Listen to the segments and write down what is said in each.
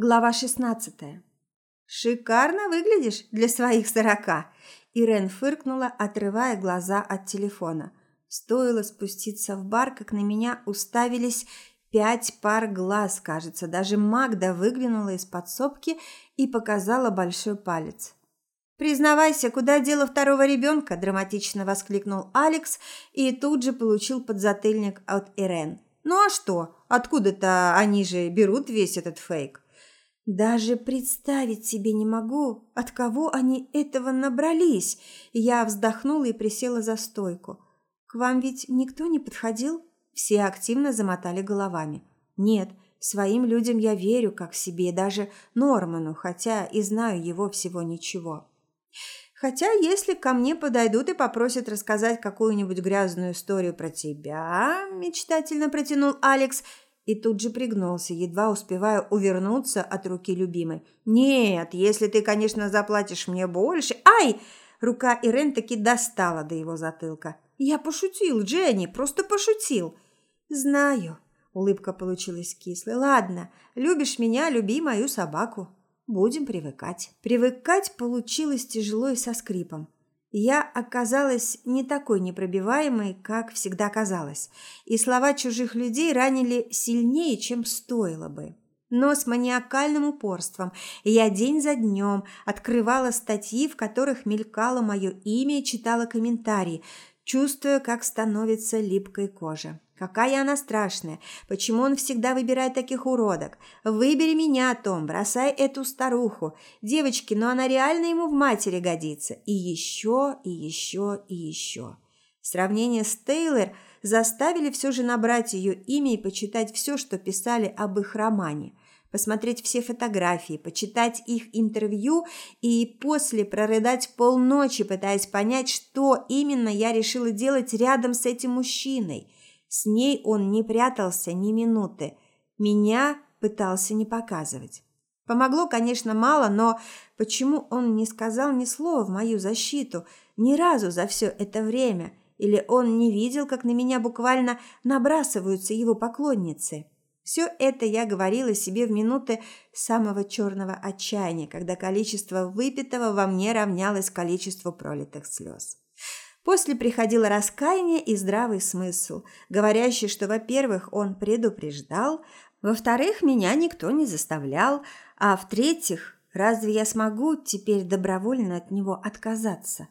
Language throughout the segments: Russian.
Глава 16. Шикарно выглядишь для своих сорока. Ирен фыркнула, отрывая глаза от телефона. Стоило спуститься в бар, как на меня уставились пять пар глаз, кажется. Даже Магда выглянула из подсобки и показала большой палец. «Признавайся, куда дело второго ребенка?» – драматично воскликнул Алекс и тут же получил подзатыльник от Ирен. «Ну а что? Откуда-то они же берут весь этот фейк?» Даже представить себе не могу, от кого они этого набрались. Я вздохнула и присела за стойку. К вам ведь никто не подходил? Все активно замотали головами. Нет, своим людям я верю как себе, даже Норману, хотя и знаю его всего ничего. Хотя, если ко мне подойдут и попросят рассказать какую-нибудь грязную историю про тебя, мечтательно протянул Алекс, и тут же пригнулся, едва успевая увернуться от руки любимой. «Нет, если ты, конечно, заплатишь мне больше...» «Ай!» Рука Ирен таки достала до его затылка. «Я пошутил, Дженни, просто пошутил!» «Знаю», — улыбка получилась кислой. «Ладно, любишь меня, люби мою собаку. Будем привыкать». Привыкать получилось тяжело и со скрипом. Я оказалась не такой непробиваемой, как всегда казалось, и слова чужих людей ранили сильнее, чем стоило бы. Но с маниакальным упорством я день за днем открывала статьи, в которых мелькало мое имя и читала комментарии, чувствуя, как становится липкой кожа. Какая она страшная! Почему он всегда выбирает таких уродок? Выбери меня, Том, бросай эту старуху. Девочки, но она реально ему в матери годится. И еще, и еще, и еще. Сравнение с Тейлор заставили все же набрать ее имя и почитать все, что писали об их романе. Посмотреть все фотографии, почитать их интервью и после прорыдать полночи, пытаясь понять, что именно я решила делать рядом с этим мужчиной – с ней он не прятался ни минуты. Меня пытался не показывать. Помогло, конечно, мало, но почему он не сказал ни слова в мою защиту ни разу за все это время? Или он не видел, как на меня буквально набрасываются его поклонницы? Все это я говорила себе в минуты самого черного отчаяния, когда количество выпитого во мне равнялось количеству пролитых слез. После приходило раскаяние и здравый смысл, говорящий, что, во-первых, он предупреждал, во-вторых, меня никто не заставлял, а в-третьих, разве я смогу теперь добровольно от него отказаться?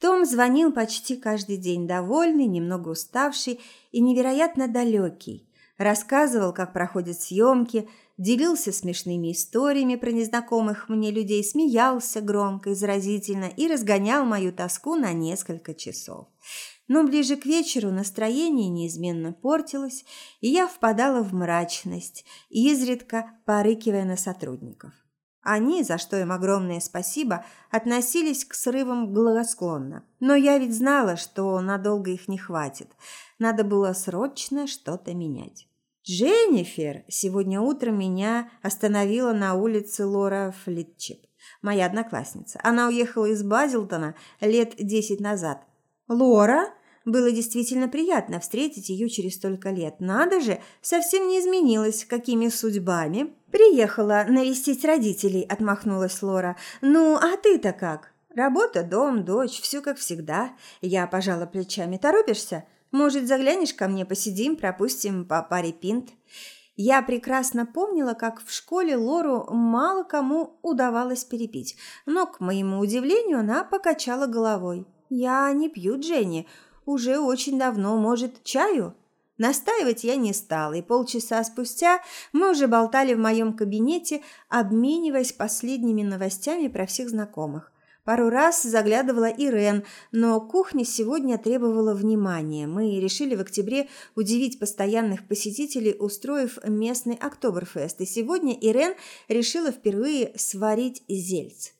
Том звонил почти каждый день, довольный, немного уставший и невероятно далекий. Рассказывал, как проходят съемки, делился смешными историями про незнакомых мне людей, смеялся громко и заразительно и разгонял мою тоску на несколько часов. Но ближе к вечеру настроение неизменно портилось, и я впадала в мрачность, изредка порыкивая на сотрудников. Они, за что им огромное спасибо, относились к срывам благосклонно. Но я ведь знала, что надолго их не хватит. Надо было срочно что-то менять. Дженнифер сегодня утром меня остановила на улице Лора Флитчип, моя одноклассница. Она уехала из Базилтона лет десять назад. Лора? Было действительно приятно встретить ее через столько лет. Надо же, совсем не изменилась. Какими судьбами? Приехала навестить родителей, отмахнулась Лора. Ну, а ты-то как? Работа, дом, дочь, все как всегда. Я пожала плечами. Торопишься? Может, заглянешь ко мне, посидим, пропустим по паре пинт?» Я прекрасно помнила, как в школе Лору мало кому удавалось перепить, но, к моему удивлению, она покачала головой. «Я не пью, Дженни. Уже очень давно. Может, чаю?» Настаивать я не стала, и полчаса спустя мы уже болтали в моем кабинете, обмениваясь последними новостями про всех знакомых. Пару раз заглядывала Ирен, но кухня сегодня требовала внимания. Мы решили в октябре удивить постоянных посетителей, устроив местный Октоберфест. И сегодня Ирен решила впервые сварить зельц.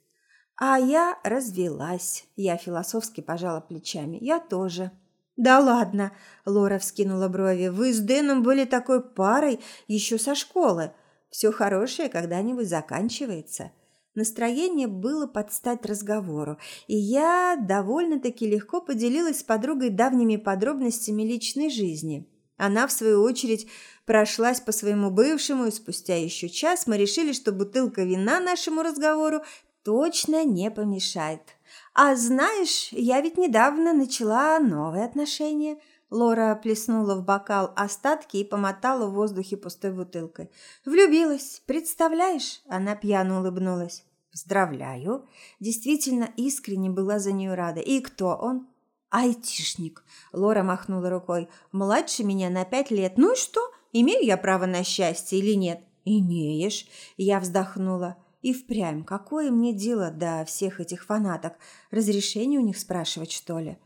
А я развелась. Я философски пожала плечами. Я тоже. «Да ладно!» – Лора вскинула брови. «Вы с Дэном были такой парой еще со школы. Все хорошее когда-нибудь заканчивается». Настроение было под стать разговору, и я довольно-таки легко поделилась с подругой давними подробностями личной жизни. Она, в свою очередь, прошлась по своему бывшему, и спустя еще час мы решили, что бутылка вина нашему разговору точно не помешает. «А знаешь, я ведь недавно начала новые отношения». Лора плеснула в бокал остатки и помотала в воздухе пустой бутылкой. «Влюбилась, представляешь?» Она пьяно улыбнулась. «Поздравляю!» Действительно искренне была за нее рада. «И кто он?» «Айтишник!» Лора махнула рукой. «Младше меня на пять лет. Ну и что? Имею я право на счастье или нет?» «Имеешь!» Я вздохнула. И впрямь, какое мне дело до всех этих фанаток? Разрешение у них спрашивать, что ли?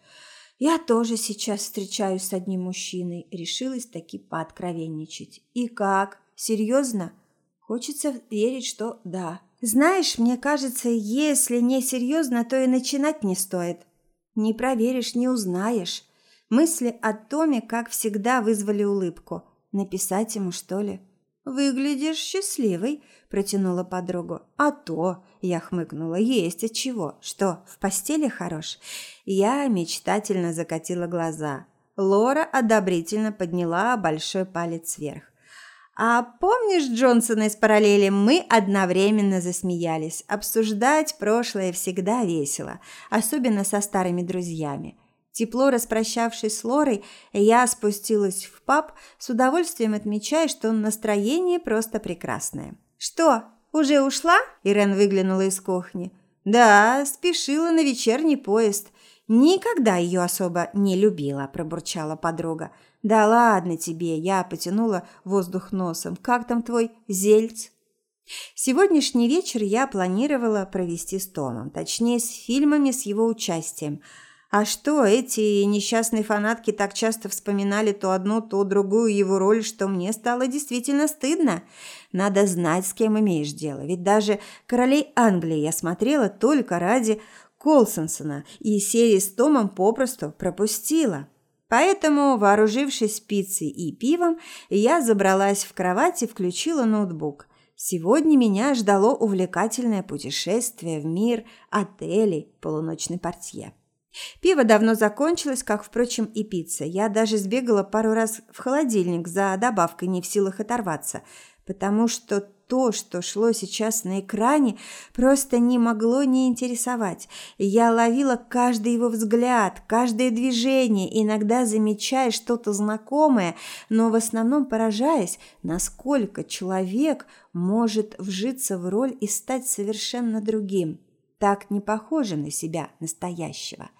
Я тоже сейчас встречаюсь с одним мужчиной. Решилась таки пооткровенничать. И как? Серьезно? Хочется верить, что да. Знаешь, мне кажется, если не серьезно, то и начинать не стоит. Не проверишь, не узнаешь. Мысли о Томе, как всегда, вызвали улыбку. Написать ему, что ли? «Выглядишь счастливой», – протянула подругу. «А то», – я хмыкнула, – «есть от чего. Что, в постели хорош?» Я мечтательно закатила глаза. Лора одобрительно подняла большой палец вверх. А помнишь Джонсона из параллели? Мы одновременно засмеялись. Обсуждать прошлое всегда весело, особенно со старыми друзьями. Тепло распрощавшись с Лорой, я спустилась в паб, с удовольствием отмечая, что настроение просто прекрасное. «Что, уже ушла?» – Ирен выглянула из кухни. «Да, спешила на вечерний поезд. Никогда ее особо не любила», – пробурчала подруга. «Да ладно тебе», – я потянула воздух носом. «Как там твой зельц?» Сегодняшний вечер я планировала провести с Томом, точнее, с фильмами с его участием – а что, эти несчастные фанатки так часто вспоминали то одну, то другую его роль, что мне стало действительно стыдно. Надо знать, с кем имеешь дело. Ведь даже «Королей Англии» я смотрела только ради Колсонсона и серии с Томом попросту пропустила. Поэтому, вооружившись пиццей и пивом, я забралась в кровать и включила ноутбук. Сегодня меня ждало увлекательное путешествие в мир отелей полуночной портье. Пиво давно закончилось, как, впрочем, и пицца. Я даже сбегала пару раз в холодильник за добавкой, не в силах оторваться, потому что то, что шло сейчас на экране, просто не могло не интересовать. Я ловила каждый его взгляд, каждое движение, иногда замечая что-то знакомое, но в основном поражаясь, насколько человек может вжиться в роль и стать совершенно другим, так не похожим на себя настоящего.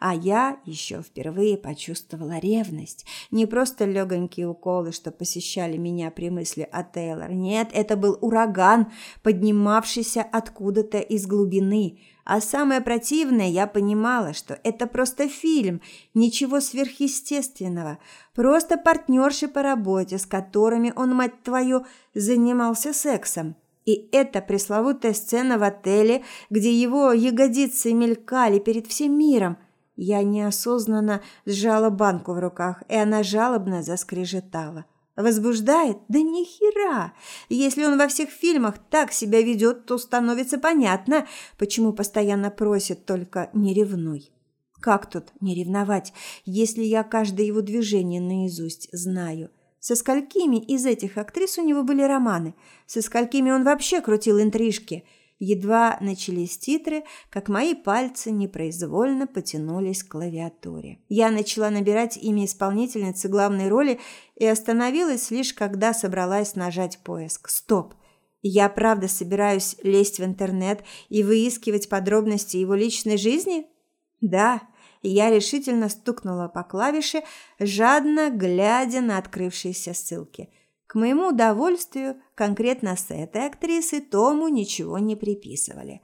А я еще впервые почувствовала ревность. Не просто легонькие уколы, что посещали меня при мысли о Тейлор. Нет, это был ураган, поднимавшийся откуда-то из глубины. А самое противное, я понимала, что это просто фильм, ничего сверхъестественного. Просто партнерши по работе, с которыми он, мать твою, занимался сексом. И эта пресловутая сцена в отеле, где его ягодицы мелькали перед всем миром – я неосознанно сжала банку в руках, и она жалобно заскрежетала. Возбуждает? Да ни хера! Если он во всех фильмах так себя ведет, то становится понятно, почему постоянно просит только «не ревнуй». Как тут не ревновать, если я каждое его движение наизусть знаю? Со сколькими из этих актрис у него были романы? Со сколькими он вообще крутил интрижки – Едва начались титры, как мои пальцы непроизвольно потянулись к клавиатуре. Я начала набирать имя исполнительницы главной роли и остановилась лишь когда собралась нажать поиск. Стоп! Я правда собираюсь лезть в интернет и выискивать подробности его личной жизни? Да, я решительно стукнула по клавише, жадно глядя на открывшиеся ссылки. К моему удовольствию, конкретно с этой актрисой Тому ничего не приписывали.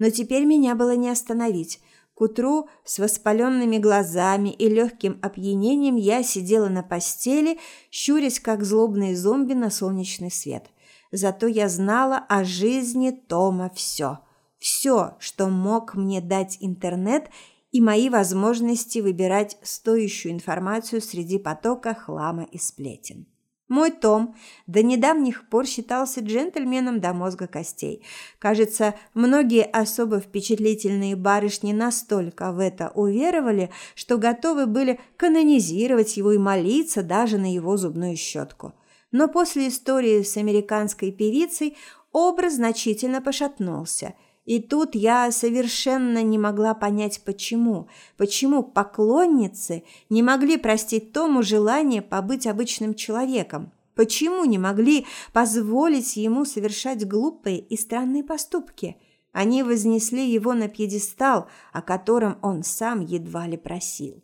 Но теперь меня было не остановить. К утру с воспаленными глазами и легким опьянением я сидела на постели, щурясь, как злобный зомби на солнечный свет. Зато я знала о жизни Тома все. Все, что мог мне дать интернет и мои возможности выбирать стоящую информацию среди потока хлама и сплетен. Мой Том до недавних пор считался джентльменом до мозга костей. Кажется, многие особо впечатлительные барышни настолько в это уверовали, что готовы были канонизировать его и молиться даже на его зубную щетку. Но после истории с американской певицей образ значительно пошатнулся – и тут я совершенно не могла понять, почему. Почему поклонницы не могли простить Тому желание побыть обычным человеком? Почему не могли позволить ему совершать глупые и странные поступки? Они вознесли его на пьедестал, о котором он сам едва ли просил.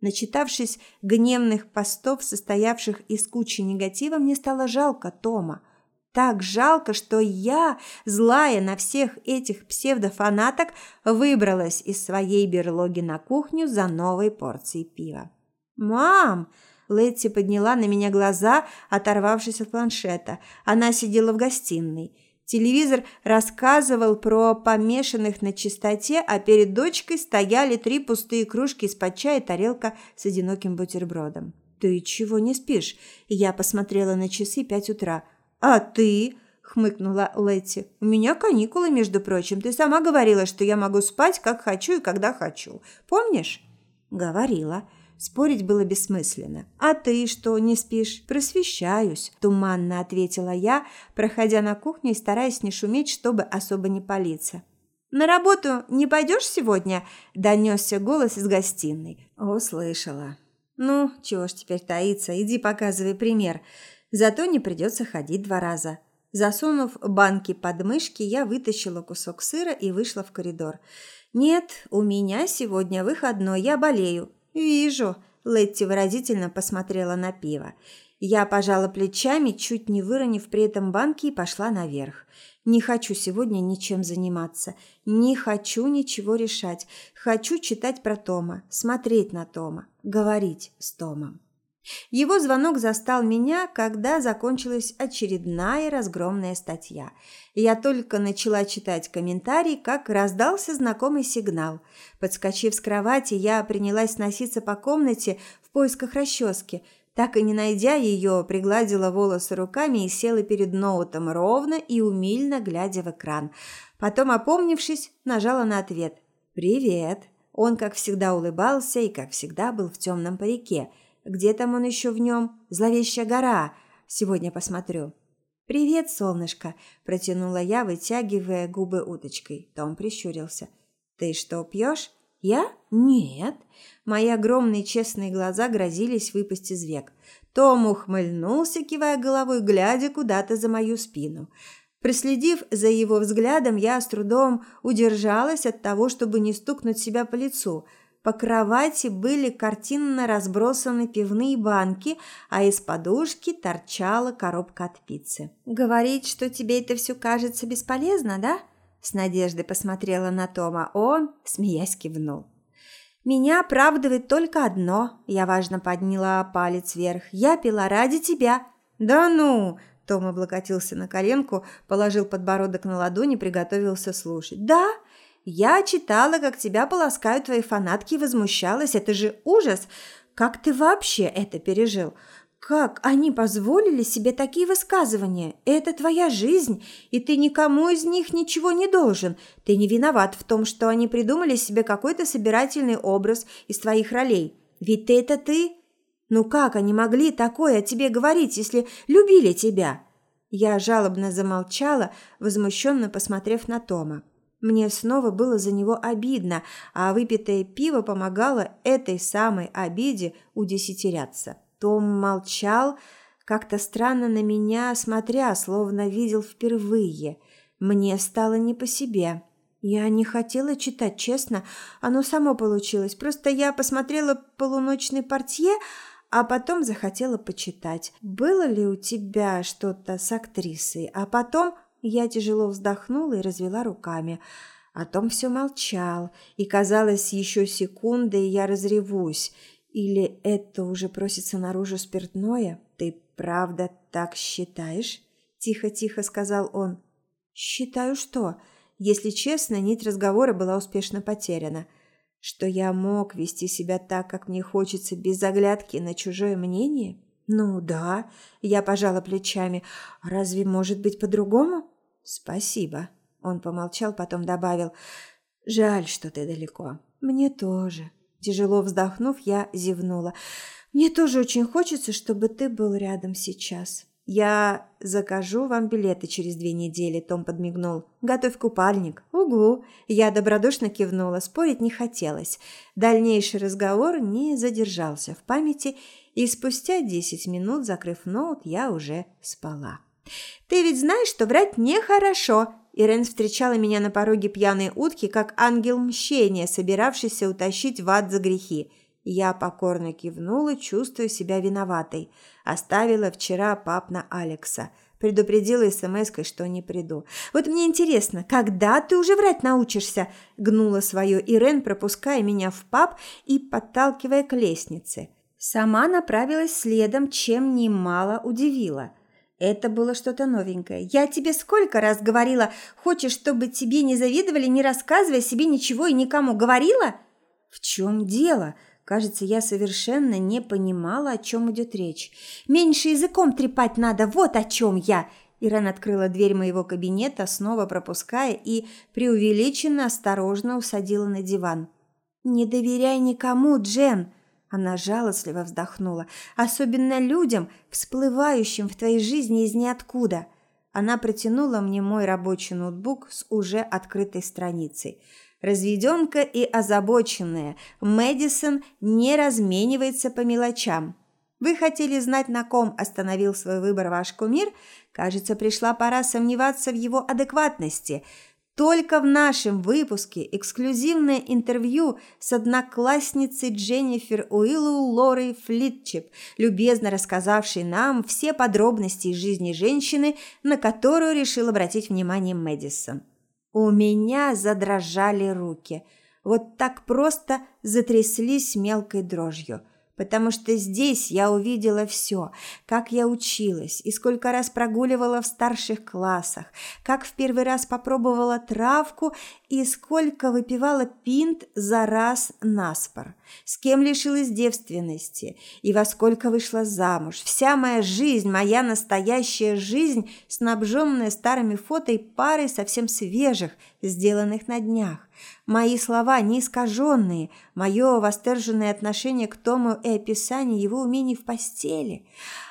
Начитавшись гневных постов, состоявших из кучи негатива, мне стало жалко Тома – так жалко, что я, злая на всех этих псевдофанаток, выбралась из своей берлоги на кухню за новой порцией пива. «Мам!» Летти подняла на меня глаза, оторвавшись от планшета. Она сидела в гостиной. Телевизор рассказывал про помешанных на чистоте, а перед дочкой стояли три пустые кружки из-под чая и тарелка с одиноким бутербродом. «Ты чего не спишь?» Я посмотрела на часы пять утра – «А ты?» – хмыкнула Летти. «У меня каникулы, между прочим. Ты сама говорила, что я могу спать, как хочу и когда хочу. Помнишь?» «Говорила». Спорить было бессмысленно. «А ты что, не спишь?» «Просвещаюсь», – туманно ответила я, проходя на кухню и стараясь не шуметь, чтобы особо не палиться. «На работу не пойдешь сегодня?» – донесся голос из гостиной. Услышала. «Ну, чего ж теперь таиться, иди показывай пример. Зато не придется ходить два раза. Засунув банки под мышки, я вытащила кусок сыра и вышла в коридор. «Нет, у меня сегодня выходной, я болею». «Вижу», – Летти выразительно посмотрела на пиво. Я пожала плечами, чуть не выронив при этом банки, и пошла наверх. Не хочу сегодня ничем заниматься. Не хочу ничего решать. Хочу читать про Тома, смотреть на Тома, говорить с Томом. Его звонок застал меня, когда закончилась очередная разгромная статья. Я только начала читать комментарий, как раздался знакомый сигнал. Подскочив с кровати, я принялась носиться по комнате в поисках расчески. Так и не найдя ее, пригладила волосы руками и села перед ноутом ровно и умильно, глядя в экран. Потом, опомнившись, нажала на ответ. «Привет». Он, как всегда, улыбался и, как всегда, был в темном парике – где там он еще в нем? Зловещая гора. Сегодня посмотрю. «Привет, солнышко!» – протянула я, вытягивая губы уточкой. Том прищурился. «Ты что, пьешь?» «Я? Нет». Мои огромные честные глаза грозились выпасть из век. Том ухмыльнулся, кивая головой, глядя куда-то за мою спину. Проследив за его взглядом, я с трудом удержалась от того, чтобы не стукнуть себя по лицу – по кровати были картинно разбросаны пивные банки, а из подушки торчала коробка от пиццы. «Говорить, что тебе это все кажется бесполезно, да?» С надеждой посмотрела на Тома. Он, смеясь, кивнул. «Меня оправдывает только одно», – я важно подняла палец вверх. «Я пила ради тебя». «Да ну!» – Том облокотился на коленку, положил подбородок на ладони, приготовился слушать. «Да, я читала, как тебя полоскают твои фанатки и возмущалась. Это же ужас! Как ты вообще это пережил? Как они позволили себе такие высказывания? Это твоя жизнь, и ты никому из них ничего не должен. Ты не виноват в том, что они придумали себе какой-то собирательный образ из твоих ролей. Ведь ты это ты. Ну как они могли такое о тебе говорить, если любили тебя? Я жалобно замолчала, возмущенно посмотрев на Тома. Мне снова было за него обидно, а выпитое пиво помогало этой самой обиде удесятеряться. Том молчал, как-то странно на меня смотря, словно видел впервые. Мне стало не по себе. Я не хотела читать, честно, оно само получилось. Просто я посмотрела полуночный портье, а потом захотела почитать. Было ли у тебя что-то с актрисой? А потом я тяжело вздохнула и развела руками. О том все молчал, и казалось, еще секунды, и я разревусь. Или это уже просится наружу спиртное? Ты правда так считаешь? Тихо-тихо сказал он. Считаю что? Если честно, нить разговора была успешно потеряна. Что я мог вести себя так, как мне хочется, без оглядки на чужое мнение? Ну да, я пожала плечами. Разве может быть по-другому? Спасибо. Он помолчал, потом добавил: Жаль, что ты далеко. Мне тоже. Тяжело вздохнув, я зевнула. Мне тоже очень хочется, чтобы ты был рядом сейчас. Я закажу вам билеты через две недели, Том подмигнул. Готовь купальник. Угу. Я добродушно кивнула, спорить не хотелось. Дальнейший разговор не задержался в памяти, и спустя десять минут, закрыв ноут, я уже спала. Ты ведь знаешь, что врать нехорошо. Ирен встречала меня на пороге пьяной утки, как ангел мщения, собиравшийся утащить в ад за грехи. Я покорно кивнула, чувствуя себя виноватой. Оставила вчера пап на Алекса. Предупредила смс что не приду. «Вот мне интересно, когда ты уже врать научишься?» Гнула свое Ирен, пропуская меня в паб и подталкивая к лестнице. Сама направилась следом, чем немало удивила. Это было что-то новенькое. «Я тебе сколько раз говорила, хочешь, чтобы тебе не завидовали, не рассказывая себе ничего и никому. Говорила?» «В чем дело?» Кажется, я совершенно не понимала, о чем идет речь. «Меньше языком трепать надо, вот о чем я!» Ирен открыла дверь моего кабинета, снова пропуская и преувеличенно осторожно усадила на диван. «Не доверяй никому, Джен!» Она жалостливо вздохнула. «Особенно людям, всплывающим в твоей жизни из ниоткуда!» Она протянула мне мой рабочий ноутбук с уже открытой страницей – Разведенка и озабоченная, Мэдисон не разменивается по мелочам. Вы хотели знать, на ком остановил свой выбор ваш кумир? Кажется, пришла пора сомневаться в его адекватности. Только в нашем выпуске эксклюзивное интервью с одноклассницей Дженнифер Уиллоу Лорой Флитчип, любезно рассказавшей нам все подробности из жизни женщины, на которую решил обратить внимание Мэдисон. У меня задрожали руки. Вот так просто затряслись мелкой дрожью – потому что здесь я увидела все, как я училась и сколько раз прогуливала в старших классах, как в первый раз попробовала травку и сколько выпивала пинт за раз на спор, с кем лишилась девственности и во сколько вышла замуж. Вся моя жизнь, моя настоящая жизнь, снабженная старыми фото и парой совсем свежих, сделанных на днях. Мои слова не искаженные, мое восторженное отношение к Тому и описание его умений в постели.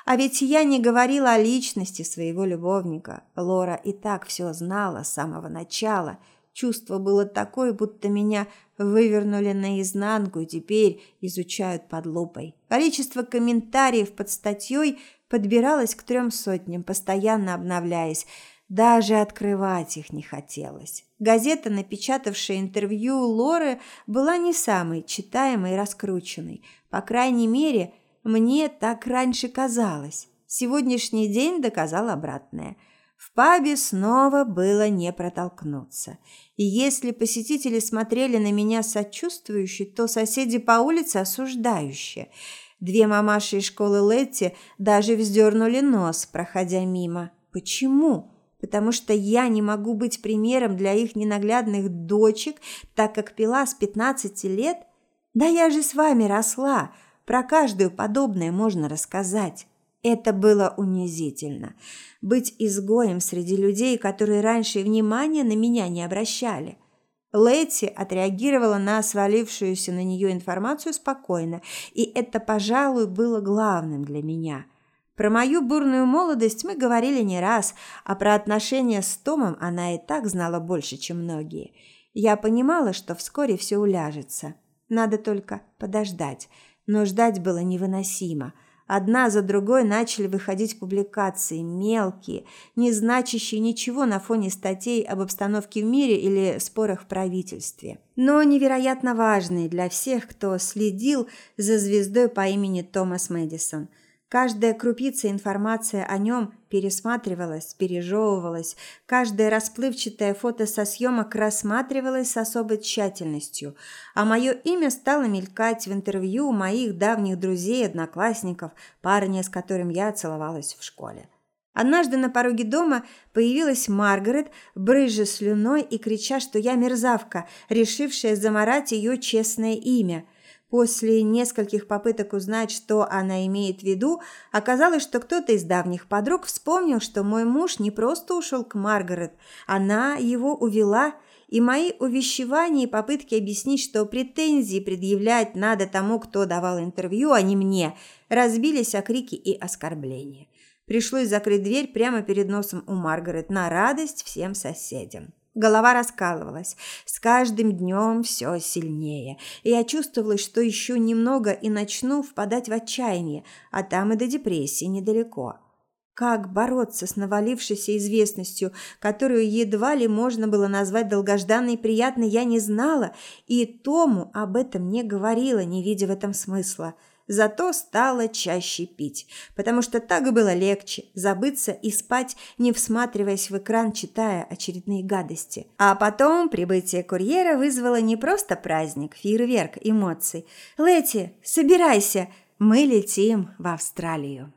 А ведь я не говорила о личности своего любовника. Лора и так все знала с самого начала. Чувство было такое, будто меня вывернули наизнанку и теперь изучают под лупой. Количество комментариев под статьей подбиралось к трем сотням, постоянно обновляясь. Даже открывать их не хотелось. Газета, напечатавшая интервью Лоры, была не самой читаемой и раскрученной. По крайней мере, мне так раньше казалось. Сегодняшний день доказал обратное. В пабе снова было не протолкнуться. И если посетители смотрели на меня сочувствующе, то соседи по улице осуждающе. Две мамаши из школы Летти даже вздернули нос, проходя мимо. Почему? Потому что я не могу быть примером для их ненаглядных дочек, так как пила с 15 лет? Да я же с вами росла, про каждую подобное можно рассказать. Это было унизительно. Быть изгоем среди людей, которые раньше внимания на меня не обращали. Лэти отреагировала на свалившуюся на нее информацию спокойно, и это, пожалуй, было главным для меня – про мою бурную молодость мы говорили не раз, а про отношения с Томом она и так знала больше, чем многие. Я понимала, что вскоре все уляжется. Надо только подождать. Но ждать было невыносимо. Одна за другой начали выходить публикации, мелкие, не значащие ничего на фоне статей об обстановке в мире или спорах в правительстве. Но невероятно важные для всех, кто следил за звездой по имени Томас Мэдисон – Каждая крупица информации о нем пересматривалась, пережевывалась, каждое расплывчатое фото со съемок рассматривалось с особой тщательностью, а мое имя стало мелькать в интервью моих давних друзей, одноклассников, парня, с которым я целовалась в школе. Однажды на пороге дома появилась Маргарет, брызжа слюной и крича, что я мерзавка, решившая заморать ее честное имя – После нескольких попыток узнать, что она имеет в виду, оказалось, что кто-то из давних подруг вспомнил, что мой муж не просто ушел к Маргарет, она его увела, и мои увещевания и попытки объяснить, что претензии предъявлять надо тому, кто давал интервью, а не мне, разбились о крики и оскорбления. Пришлось закрыть дверь прямо перед носом у Маргарет на радость всем соседям. Голова раскалывалась. С каждым днем все сильнее. И я чувствовала, что еще немного и начну впадать в отчаяние, а там и до депрессии недалеко. Как бороться с навалившейся известностью, которую едва ли можно было назвать долгожданной и приятной, я не знала, и Тому об этом не говорила, не видя в этом смысла – Зато стала чаще пить, потому что так было легче забыться и спать, не всматриваясь в экран, читая очередные гадости. А потом прибытие курьера вызвало не просто праздник, фейерверк эмоций. «Лети, собирайся, мы летим в Австралию».